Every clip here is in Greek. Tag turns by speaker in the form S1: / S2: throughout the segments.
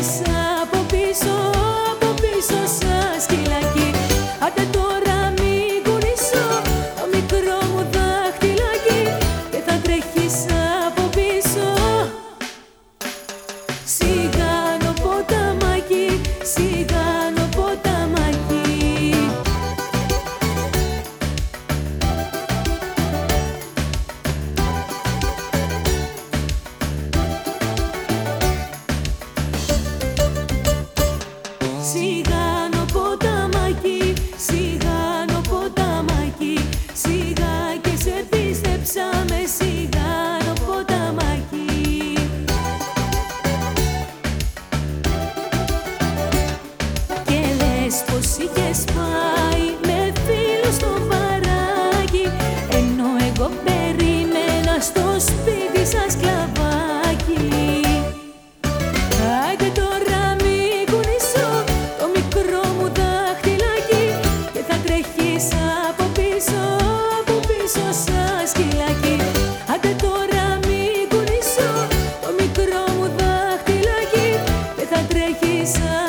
S1: γύρισα από πίσω, από πίσω σαν σκυλάκι. Άντε το siga.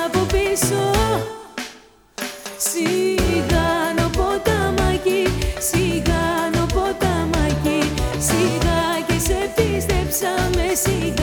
S1: Από πίσω σιγάνο ποταμακή, σιγάνο ποταμάκι, σιγά και σε πίστεψα με σιγά.